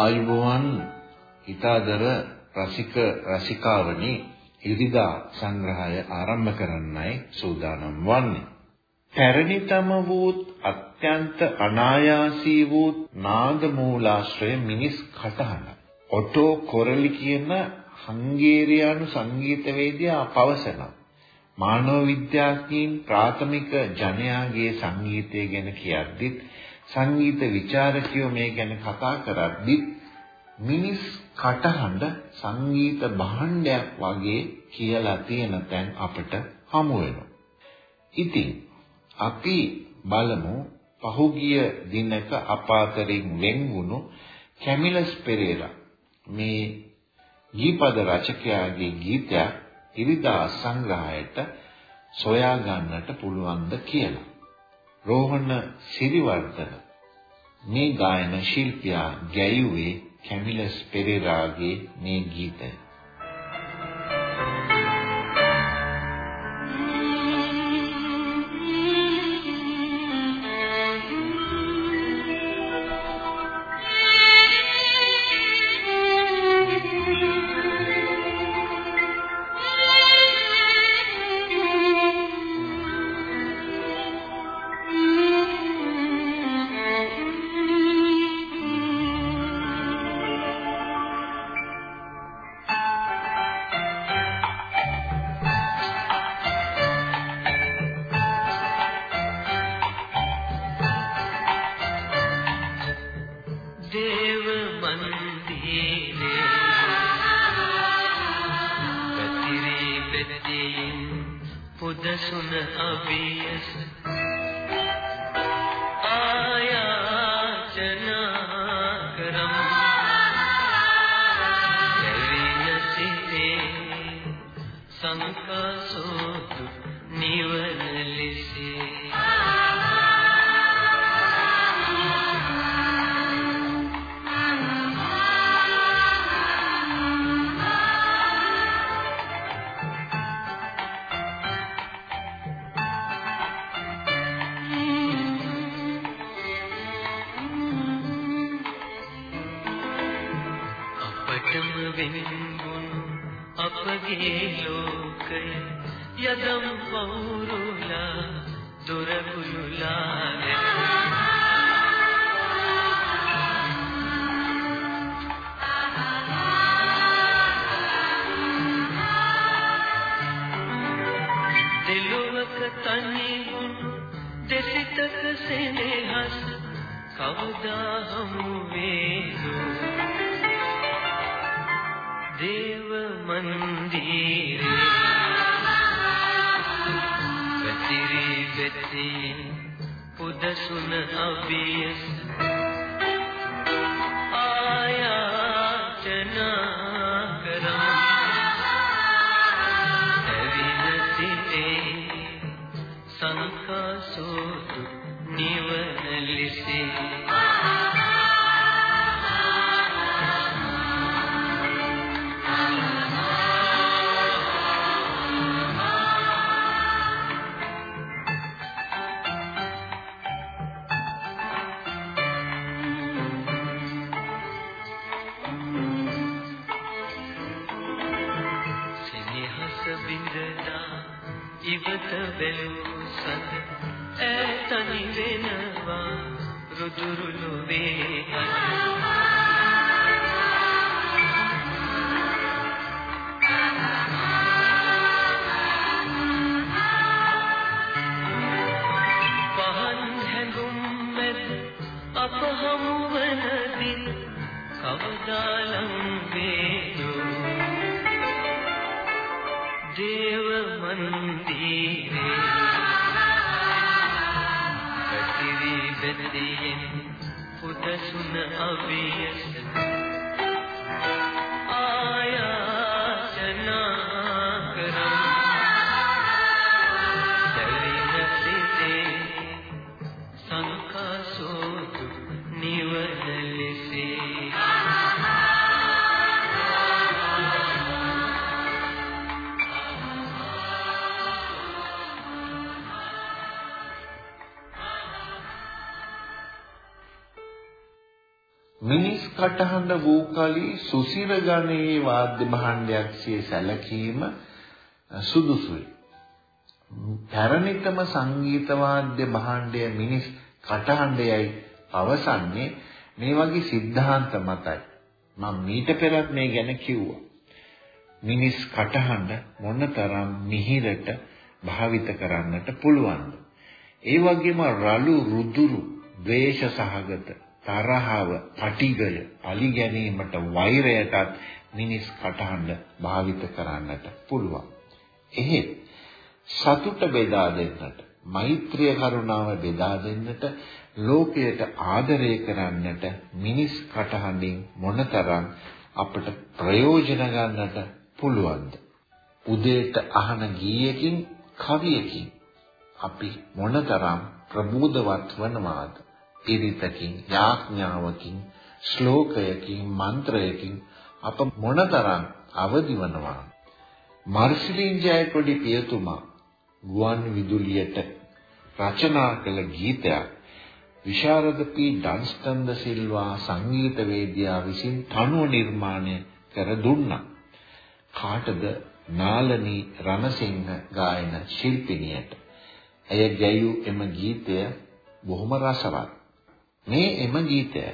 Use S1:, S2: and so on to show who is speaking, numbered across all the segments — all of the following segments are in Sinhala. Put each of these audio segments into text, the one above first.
S1: ආයුබෝවන් හිතාදර රසික රසිකාවනි ඉරිදා සංග්‍රහය ආරම්භ කරන්නයි සූදානම් වන්නේ. පැරණිතම වූ අත්‍යන්ත අනායාසී වූ නාද මූලාශ්‍රය මිනිස් කටහඬ. ඔටෝ කොරලි කියන හංගේරියානු සංගීතවේදියා පවසනවා. මානව විද්‍යාඥයින් ප්‍රාථමික ජනයාගේ සංගීතය ගැන කියද්දිත් සංගීත ਵਿਚාරකයෝ මේ ගැන කතා කරද්දිත් මිනිස් කටහඬ සංගීත භාණ්ඩයක් වගේ කියලා තියෙන තැන් අපිට හමු වෙනවා. ඉතින් අපි බලමු පහුගිය දිනක අපාතරින් වෙන් වුණු කැමිලස් පෙරේරා මේ ගීපද රචකයාගේ ගීතයක් ඉරිදා සංග්‍රහයට සොයා ගන්නට පුළුවන්ද කියලා. රෝහණ සිරිවර්ධන මේ ගායන ශිල්පියා ගැයුවේ කැමිලස් පෙරේරාගේ මේ ගීතය.
S2: පුදසුන අභියස බැලූ සඳ ඈතනි වෙනවා රුදුරුළු වේ බෙදියෙන් පුදසුන අවියස
S1: කටහඬ වූ කලි සුසිර ගණයේ වාද්‍ය භාණ්ඩයක් සිය සැලකීම සුදුසුයි. පැරණිතම සංගීත වාද්‍ය භාණ්ඩය මිනිස් කටහඬයයි පවසන්නේ මේ වගේ સિદ્ધාන්ත මතයි. මම මීට පෙරත් මේ ගැන කිව්වා. මිනිස් කටහඬ මොනතරම් මිහිරට භාවිත කරන්නට පුළුවන්ද? ඒ වගේම රළු රුදුරු ද්වේෂ සහගත තරහව, පටිගය, පලි ගැනීමට, වෛරයටත් මිනිස් කටහඬ භාවිත කරන්නට පුළුවන්. එහෙත් සතුට බෙදා දෙන්නට, මෛත්‍රිය කරුණාව බෙදා දෙන්නට, ලෝකයට ආදරය කරන්නට මිනිස් කටහඬින් මොනතරම් අපට ප්‍රයෝජන ගන්නට පුළුවන්ද? උදේට අහන ගීයකින්, කවියකින් අපි මොනතරම් ප්‍රබෝධවත් වනවාද? පිරිතකින් යාඥාවකින් ශ්ලෝකයකින් මන්ත්‍රයකින් අප මොනතරම් අවදි වනවා මාර්සිලින් ජයකොඩි පියතුමා ගුවන් විදුලියට රචනා කළ ගීතයක් විශාරද පී ඩන්ස්ටන් ද සිල්වා සංගීතවේදියා විසින් තනුව නිර්මාණය කර දුන්නා. කාටද නාලනී රණසිංහ ගායන ශිල්පිනියට. ඇය ගැයූ එම ගීතය බොහොම රසවත්. මේ එම ගීතයයි.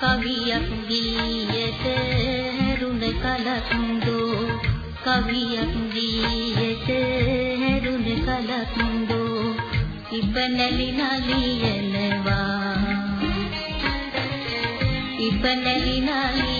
S3: කවියක් ගීයට හැරුණ කලක් දෝ කවියක් ඉබ්බනලි නලියනවා ඉබ්බනලි නලියනවා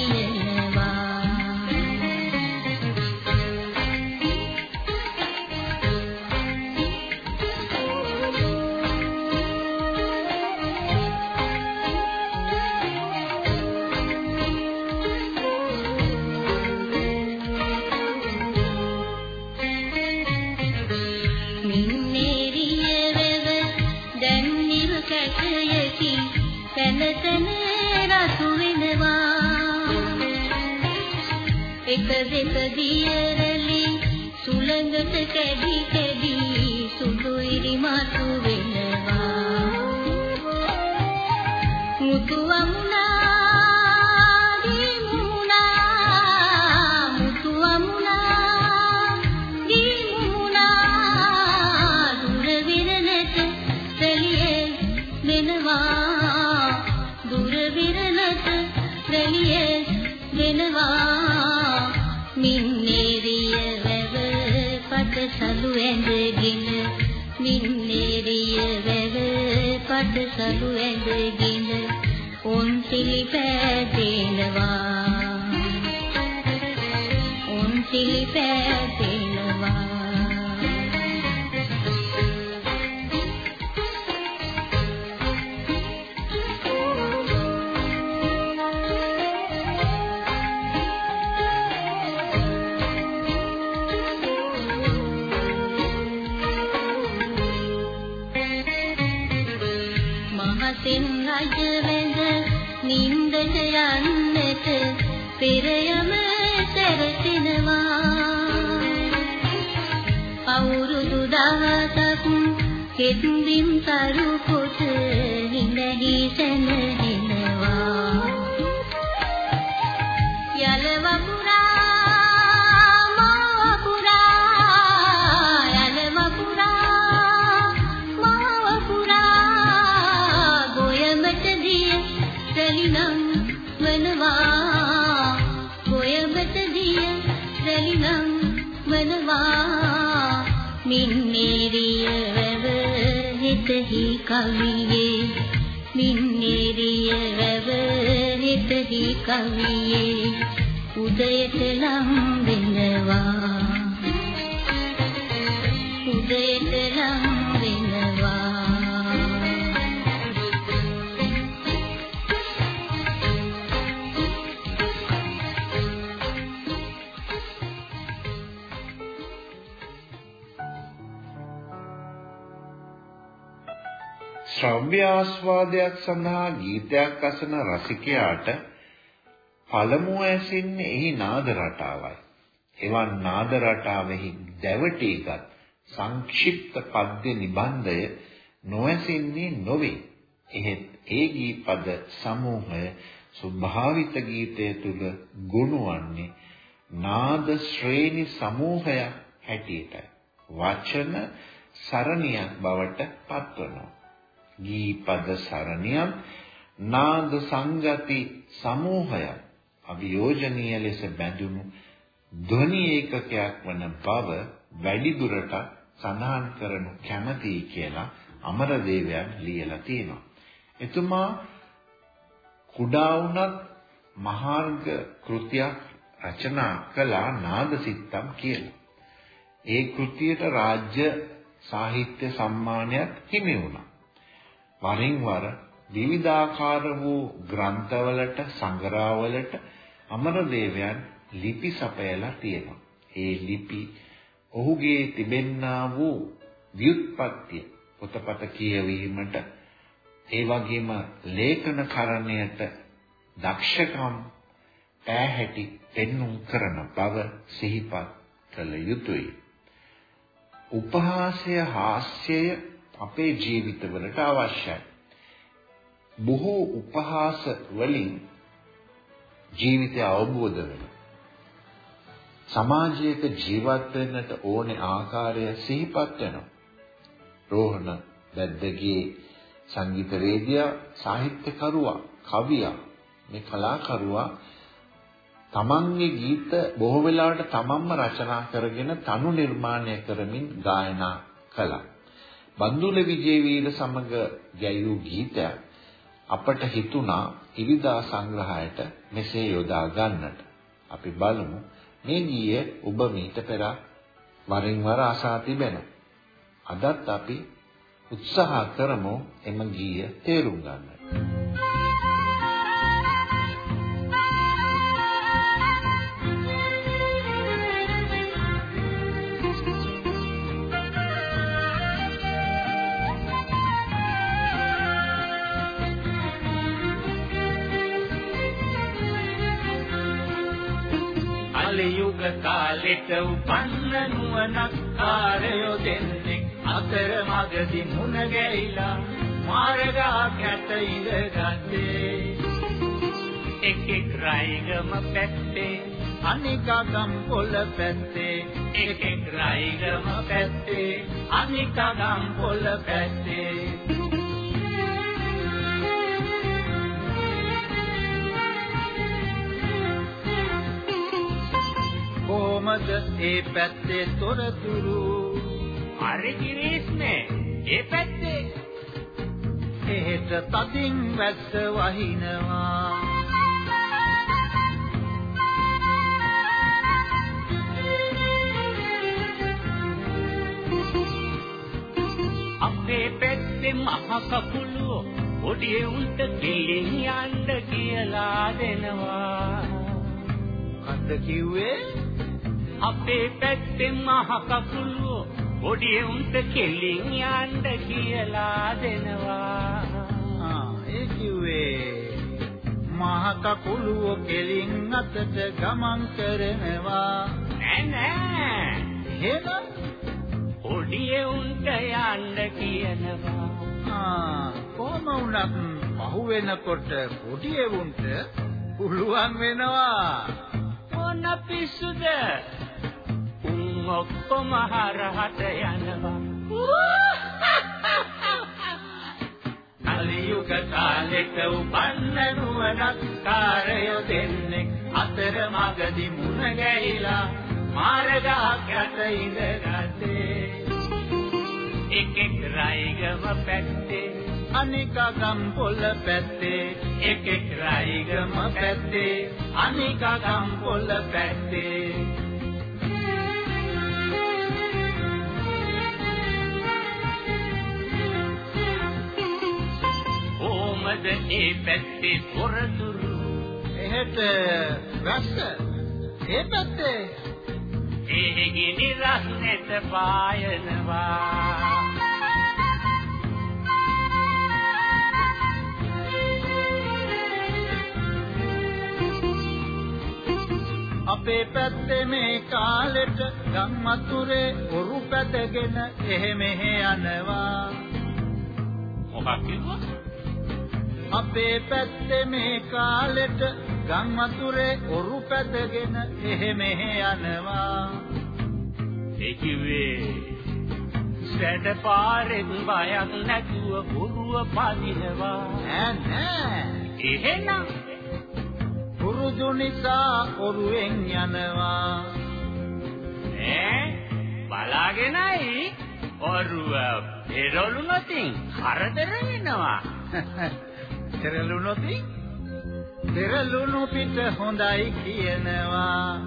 S3: එක දෙක දියරලි සුළඟට කැඩි පටසලු ඇඳගෙන උන් සිලි පෑදෙනවා උන් සිලි කෙත්දිම් සරු කොට හිඳහි සැනහෙනවා
S1: ආස්වාදයක් සඳහා ගීතයක් අසන රසිකයාට පළමුව ඇසෙන්නේ එහි නාද රටාවයි. එවන් නාද රටාවෙහි දැවටීගත් සංක්ෂිප්ත පද්‍ය නිබන්ධය නොඇසෙන්නේ නොවේ. එහෙත් ඒ ගීපද සමූහය ස්වභාවිත ගීතය තුල ගොනුවන්නේ නාද ශ්‍රේණි සමූහයක් හැටියටයි. වචන සරණියක් බවට පත්වනවා. ගීපද සරණියක් නාද සංගති සමූහයක් අභියෝජනීය ලෙස බැඳුණු ධ්වනි ඒකකයක් වන බව වැඩි දුරට සඳහන් කරනු කැමතියි කියලා අමරදේවයන් ලියලා තියෙනවා. එතුමා කුඩා වුණත් මහාර්ග කෘතියක් රචනා කළා නාද සිත්තම් කියලා. ඒ කෘතියට රාජ්‍ය සාහිත්‍ය සම්මානයක් හිමි වුණා. වරින් වර විවිධාකාර වූ ග්‍රන්ථවලට සංග්‍රහවලට අමරදේවයන් ලිපි සපයලා තියෙනවා. ඒ ලිපි ඔහුගේ තිබෙන්නා වූ ව්‍යුත්පත්තිය පොතපත කියවීමට ඒ වගේම ලේඛන කරණයට දක්ෂකම් පෑහැටි පෙන්눔 කරන බව සිහිපත් කළ යුතුය. උපහාසය හාස්‍යය අපේ ජීවිතවලට අවශ්‍යයි. බොහෝ උපහාස වලින් ජීවිතය අවබෝධ වෙනවා. සමාජයක ජීවත් වෙන්නට ඕනේ ආකාරය සිහිපත් වෙනවා. රෝහණ බද්දගේ සංගීතවේදියා සාහිත්‍යකරුවා කවියා මේ කලාකරුවා තමන්ගේ ගීත බොහෝ වෙලාවට තමන්ම රචනා කරගෙන තනු නිර්මාණය කරමින් ගායනා කළා. බන්දුල විජේවීර සමග ගැයූ ගීතයක් අපට හිතුණා ඉරිදා සංග්‍රහයට මෙසේ යොදා ගන්නට. අපි බලමු මේ ගීය ඔබ මීට පෙර වරින් වර අසා තිබෙනවා. අදත් අපි උත්සාහ කරමු එම ගීය තේරුම් ගන්නට.
S2: නුවණක් කාරයෝ දෙන්නෙක් අතර මගදී මුණ ගැහිලා මාර්ගයක් ඇත ඉඳගත්තේ. එක් එක් රයිගම පැත්තේ අනිකගම් පොළ පැත්තේ. එක් එක් රයිගම පැත්තේ අනිකගම් පොළ පැත්තේ. කොහමද ඒ පැත්තේ තොරතුරු? හරි කිරිස් නේ ඒ පැත්තේ. එහෙට තදින් වැස්ස වහිනවා. අපේ පැත්තේ මහ කකුලෝ ඔඩිය උන්ට ගිලින් යන්න කියලා දෙනවා. කන්ද කිව්වේ අපේ පැත්තේ මහ කකුලෝ ඔඩිය උන්ට කෙලින් යන්න කියලා දෙනවා.
S4: මහ කකුලුව කෙලින් අතට ගමන් කරනවා.
S5: නෑ නෑ.
S4: එහෙනම්
S5: පොඩි උන්ට යන්න කියනවා.
S4: ආ කොහම වුණත් පහු වෙනකොට පොඩි එවුන්ට පුළුවන් වෙනවා.
S5: මොන පිස්සුද ඔක්කොම හරහට යනවා. කලියුග කාලෙක උපන්න නුවණක් කාරයෝ දෙන්නේ අතර මගදී මුණ ගැහිලා මාර්ගයක් යට ඉඳගත්තේ. එකෙක් රයිගම පැත්තේ
S4: අනිකා ගම්පොළ පැත්තේ.
S5: එකෙක් රයිගම පැත්තේ
S4: අනිකා ගම්පොළ පැත්තේ.
S5: කොහමද ඒ පැත්තේ තොරතුරු
S4: එහෙට වැස්ස ඒ පැත්තේ.
S5: ඒ ගිනි රස්නෙට පායනවා.
S4: අපේ පැත්තේ මේ කාලෙට ගම් වතුරේ ඔරු පැදගෙන එහෙ මෙහෙ යනවා.
S5: මොකක් කිව්වා
S4: අපේ පැත්තේ මේ කාලෙට ගම් වතුරේ ඔරු පැදගෙන එහෙ මෙහෙ යනවා.
S5: ඒ කිව්වේ සැඩ පාරෙන් බයක් නැතුව බොරුව පදිනවා
S4: නෑ නෑ.
S5: එහෙනම්?
S4: පුරුදු නිසා ඔරුවෙන් යනවා.
S5: ඈ? බලාගෙනයි. ඔරුව පෙරළුනොතින් කරදර වෙනවා
S4: පෙරළුනොත් පෙරළුණු පිට හොඳයි කියනවා.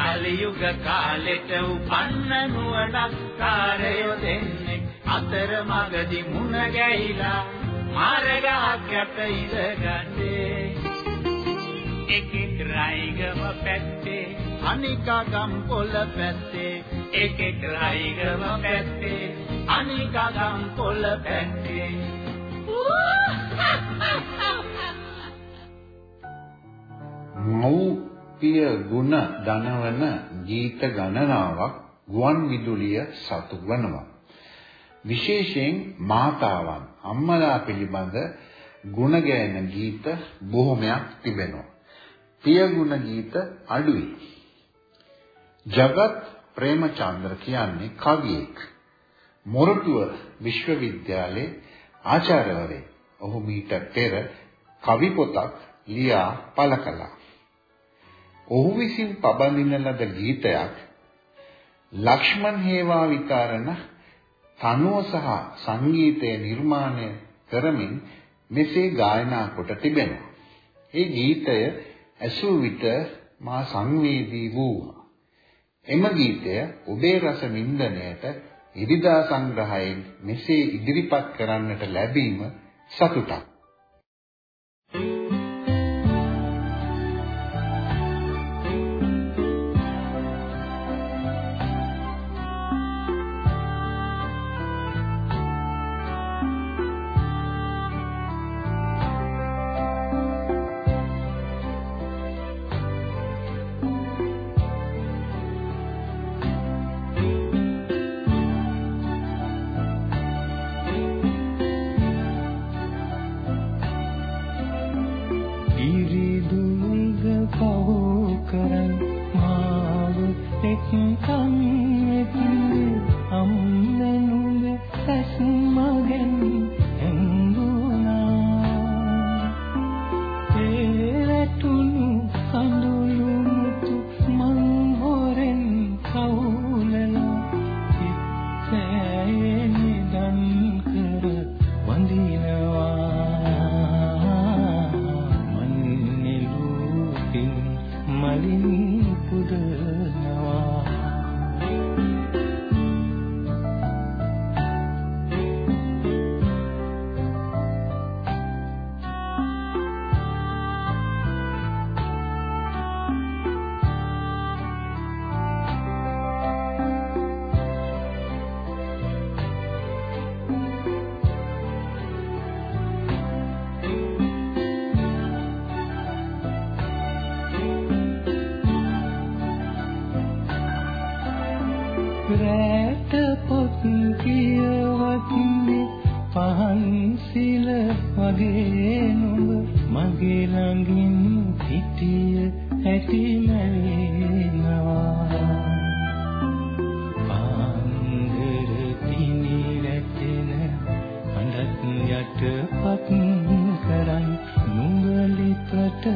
S5: අලියුග කාලෙට උපන්න නුවණක් කාරයෝ දෙන්නේ අතර මගදී මුණ ගැහිලා මාර්ගයක් යට ඉඳගන්නේ එකෙක් රයිගම පැත්තේ
S4: අනිකා ගම්පොළ පැත්තේ
S5: එකෙක් රයිගම පැත්තේ අනිකා ගම්පොළ පැත්තේ
S1: මෞපිය ගුණ දනවන ගීත ගණනාවක් ගුවන් විදුලිය සතු වනවා. විශේෂයෙන් මාතාවන් අම්මලා පිළිබඳ ගුණ ගැයෙන ගීත බොහොමයක් තිබෙනවා. පිය ගුණ ගීත අඩුයි. ජගත් ප්‍රේමචන්ද්‍ර කියන්නේ කවියෙක්. මොරටුව විශ්වවිද්‍යාලයේ ආචාර්යවරයෙක්. ඔහු මීට පෙර කවි පොතක් ලියා පළ කළා. ඔහු විසින් පබඳින ලද ගීතයක් ලක්ෂ්මන් හේවා විතරණ තනුව සහ සංගීතය නිර්මාණය කරමින් මෙසේ ගායනා කොට තිබෙනවා. ඒ ගීතය ඇසූ විට මා සංවේදී වූවා. එම ගීතය ඔබේ රස වින්දනයට ඉරිදා සංග්‍රහයෙන් මෙසේ ඉදිරිපත් කරන්නට ලැබීම සතුටක්. රැට පොත් කියවත්නේ.
S6: පහන් සිල වගේ නුඹ මගේ ළඟින් සිටිය හැටි මැවෙනවා පාන්දර පිනි රැටෙන හඬක් යටපත් කරන් නුඹ ලිපට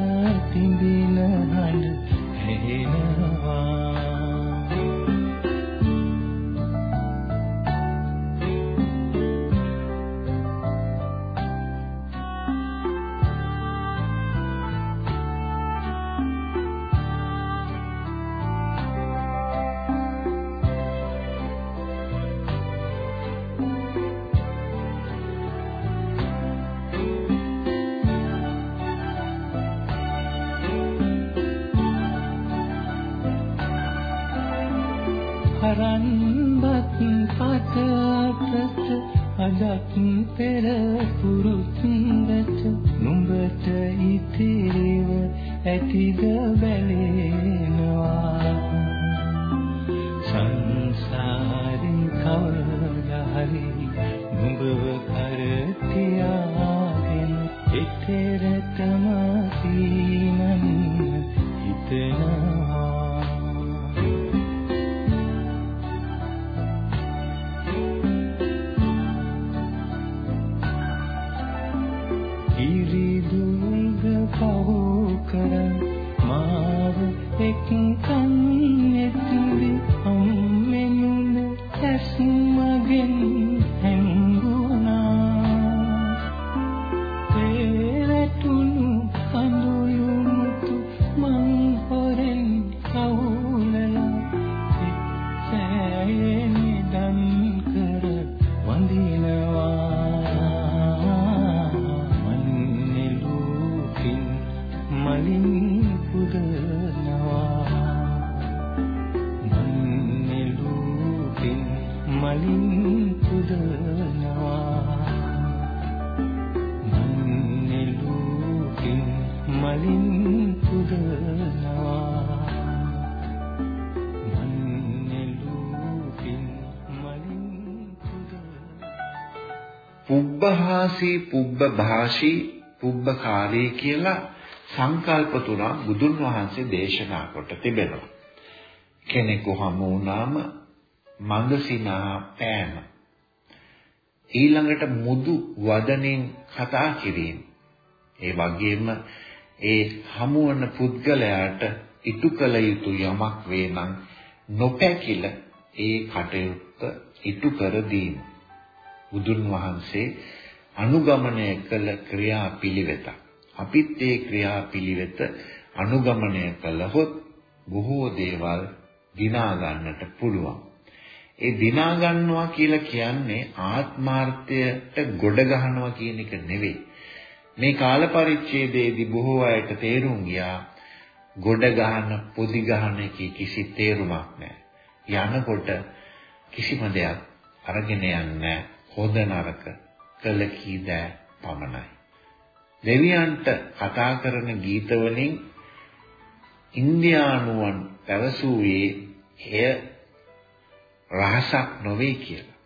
S6: හරන්බත් පත අතට අදත් පෙර පුරුත්දට නුඹට ඉතිරිව ඇතිද බැලෙනවා. සංසාරේ කවදා හරි
S1: පුබ්බහාසී පුබ්බභාෂී පුබ්බකාරී කියලා සංකල්ප තුනක් බුදුන් වහන්සේ දේශනා කොට තිබෙනවා. කෙනෙකු හමු වුණාම මඟසිනා පෑම. ඊළඟට මුදු වදනෙන් කතා කිරීම. ඒ වගේම ඒ හමුවන පුද්ගලයාට ඉටු කළ යුතු යමක් වේ නම් නොපැකිල ඒ කටයුත්ත ඉටු කර දීම. බුදුන් වහන්සේ අනුගමනය කළ ක්‍රියාපිළිවෙත. අපිත් ඒ ක්‍රියාපිළිවෙත අනුගමනය කළහොත් බොහෝ දේවල් දිනා ගන්නට පුළුවන්. ඒ දිනා ගන්නවා කියලා කියන්නේ ආත්මාර්ථයට ගොඩ ගහනවා කියන එක නෙවෙයි. මේ කාල පරිච්ඡේදයේදී බොහෝ අයට තේරුම් ගියා ගොඩ ගහන පොදි ගහන එකේ කිසි තේරුමක් නැහැ. යනකොට කිසිම දෙයක් අරගෙන යන්නේ හොඳ නරක කළ කී දෑ පමණයි. දෙවියන්ට කතා කරන ගීත වලින් ඉන්දියානුවන් පැවසුවේ එය රහසක් නොවේ කියලා.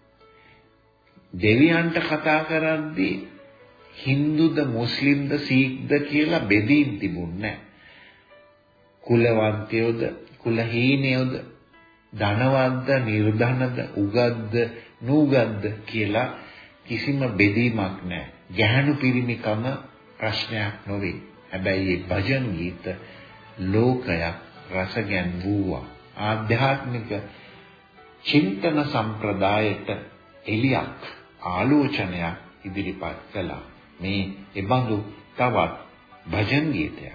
S1: දෙවියන්ට කතා කරද්දී Hinduද මුස්ලිම්ද සීක්ද කියලා බෙදීම් තිබුණේ නැහැ. කුලවන්තයෝද කුලහීනයෝද ධනවත්ද නිර්ධනද උගත්ද නූගත්ද කියලා කිසිම බෙදීමක් නැහැ. ගැහණු පිරිමිකම ප්‍රශ්නයක් නොවේ. හැබැයි මේ භජන් ගීත ලෝකයක් රස ගැන්වුවා. ආධ්‍යාත්මික චින්තන සම්ප්‍රදායට එලියක් ආලෝචනයක් ඉදිරිපත් කළා. මේ එබඳු තවත් භජන් ගීතයක්.